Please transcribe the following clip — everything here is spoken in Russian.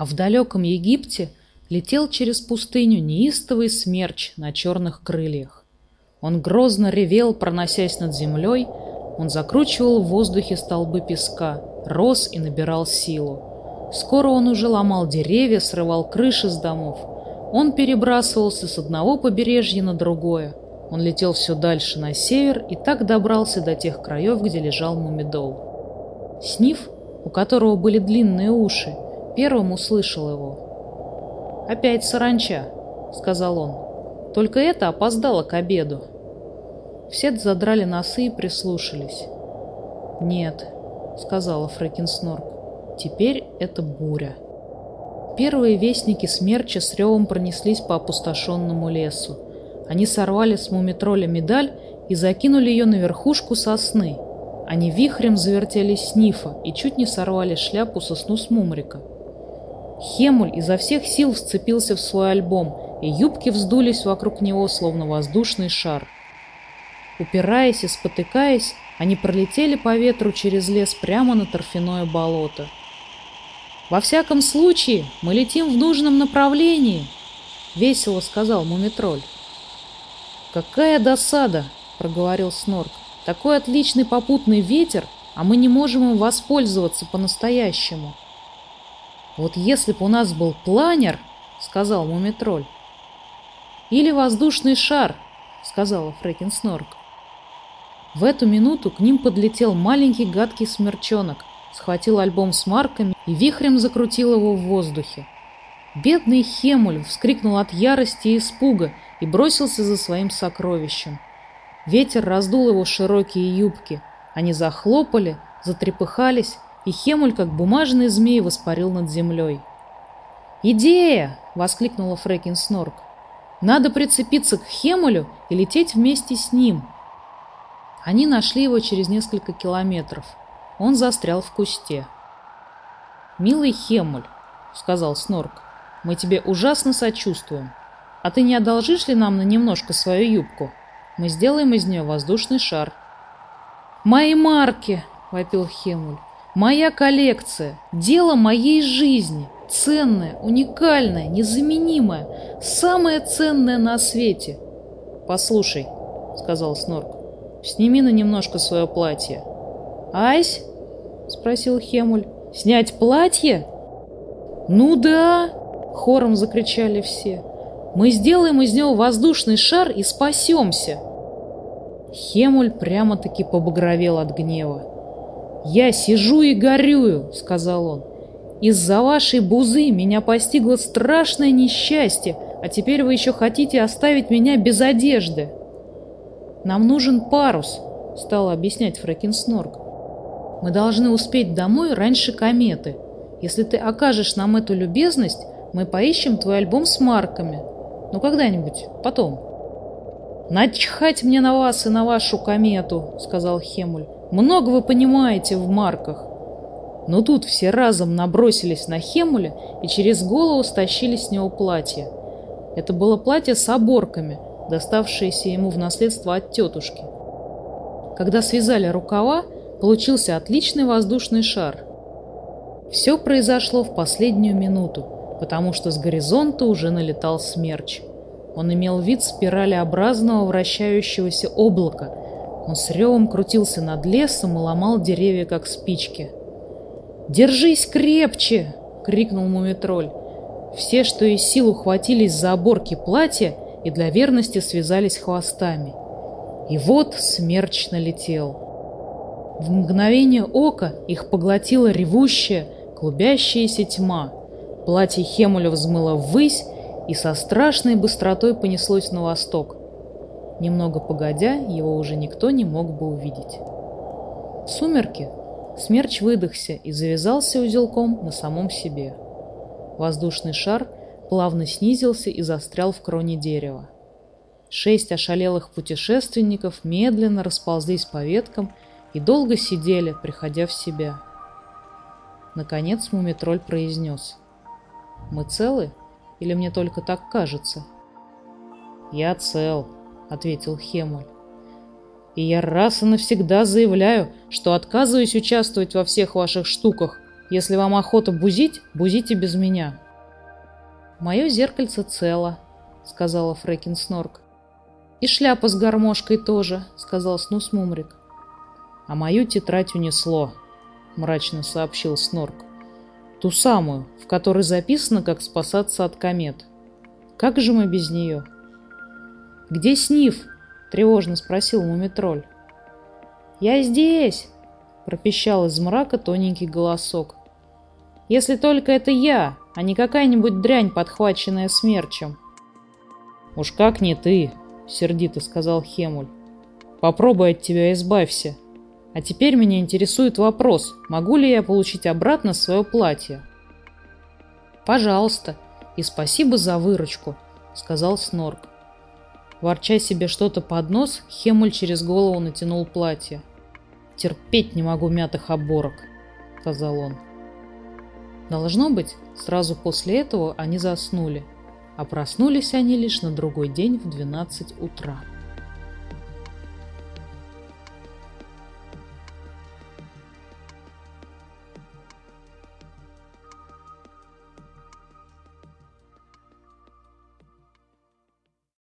А в далеком Египте летел через пустыню неистовый смерч на черных крыльях. Он грозно ревел, проносясь над землей, он закручивал в воздухе столбы песка, рос и набирал силу. Скоро он уже ломал деревья, срывал крыши с домов. Он перебрасывался с одного побережья на другое. Он летел все дальше на север и так добрался до тех краев, где лежал Мумидол. Сниф, у которого были длинные уши, первым услышал его. «Опять саранча», — сказал он. «Только это опоздало к обеду». Все задрали носы и прислушались. «Нет», — сказала Фрэкинснорк, — «теперь это буря». Первые вестники смерча с ревом пронеслись по опустошенному лесу. Они сорвали с мумитроля медаль и закинули ее на верхушку сосны. Они вихрем завертели снифа и чуть не сорвали шляпу сосну с мумрика. Хемуль изо всех сил вцепился в свой альбом, и юбки вздулись вокруг него, словно воздушный шар. Упираясь и спотыкаясь, они пролетели по ветру через лес прямо на торфяное болото. «Во всяком случае, мы летим в нужном направлении», — весело сказал Мумитроль. «Какая досада!» — проговорил Снорк. «Такой отличный попутный ветер, а мы не можем им воспользоваться по-настоящему». «Вот если бы у нас был планер», — сказал Мумитроль. «Или воздушный шар», — сказала Фрэкин Снорк. В эту минуту к ним подлетел маленький гадкий смерчонок, схватил альбом с марками и вихрем закрутил его в воздухе. Бедный Хемуль вскрикнул от ярости и испуга и бросился за своим сокровищем. Ветер раздул его широкие юбки. Они захлопали, затрепыхались, и Хемуль, как бумажный змей, воспарил над землей. «Идея!» — воскликнула Фрекин Снорк. «Надо прицепиться к Хемулю и лететь вместе с ним». Они нашли его через несколько километров — он застрял в кусте. «Милый Хемуль», — сказал Снорк, — «мы тебе ужасно сочувствуем. А ты не одолжишь ли нам на немножко свою юбку? Мы сделаем из нее воздушный шар». «Мои марки!» — вопил Хемуль. «Моя коллекция! Дело моей жизни! Ценное, уникальное, незаменимое! Самое ценное на свете!» «Послушай», — сказал Снорк, — «сними на немножко свое платье». «Ась?» спросил Хемуль. «Снять платье?» «Ну да!» — хором закричали все. «Мы сделаем из него воздушный шар и спасемся!» Хемуль прямо-таки побагровел от гнева. «Я сижу и горюю!» — сказал он. «Из-за вашей бузы меня постигло страшное несчастье, а теперь вы еще хотите оставить меня без одежды!» «Нам нужен парус», — стал объяснять Фрэкинснорк. Мы должны успеть домой раньше кометы. Если ты окажешь нам эту любезность, мы поищем твой альбом с марками. Ну, когда-нибудь, потом. «Начхать мне на вас и на вашу комету», — сказал Хемуль. «Много вы понимаете в марках». Но тут все разом набросились на Хемуля и через голову стащили с него платье. Это было платье с оборками, доставшееся ему в наследство от тетушки. Когда связали рукава, Получился отличный воздушный шар. Все произошло в последнюю минуту, потому что с горизонта уже налетал смерч. Он имел вид спиралеобразного вращающегося облака. Он с ревом крутился над лесом и ломал деревья, как спички. «Держись крепче!» — крикнул мумитроль. Все, что из сил, ухватились за оборки платья и для верности связались хвостами. И вот смерч налетел. В мгновение ока их поглотила ревущая, клубящаяся тьма. Платье Хемуля взмыло ввысь и со страшной быстротой понеслось на восток. Немного погодя, его уже никто не мог бы увидеть. Сумерки. Смерч выдохся и завязался узелком на самом себе. Воздушный шар плавно снизился и застрял в кроне дерева. Шесть ошалелых путешественников медленно расползлись по веткам и долго сидели, приходя в себя. Наконец мумитроль произнес. «Мы целы? Или мне только так кажется?» «Я цел», — ответил Хемуль. «И я раз и навсегда заявляю, что отказываюсь участвовать во всех ваших штуках, Если вам охота бузить, бузите без меня. Мое зеркальце цело, сказала Фрекин Снорк. И шляпа с гармошкой тоже, сказал Снус Мумрик. А мою тетрадь унесло, мрачно сообщил Снорк. Ту самую, в которой записано, как спасаться от комет. Как же мы без нее? Где Сниф? Тревожно спросил Мумитроль. «Я здесь!» – пропищал из мрака тоненький голосок. «Если только это я, а не какая-нибудь дрянь, подхваченная смерчем». «Уж как не ты!» – сердито сказал Хемуль. «Попробуй от тебя избавься. А теперь меня интересует вопрос, могу ли я получить обратно свое платье?» «Пожалуйста, и спасибо за выручку», — сказал Снорк. Ворча себе что-то под нос, Хемуль через голову натянул платье. «Терпеть не могу мятых оборок», — сказал он. Должно быть, сразу после этого они заснули, а проснулись они лишь на другой день в 12 утра.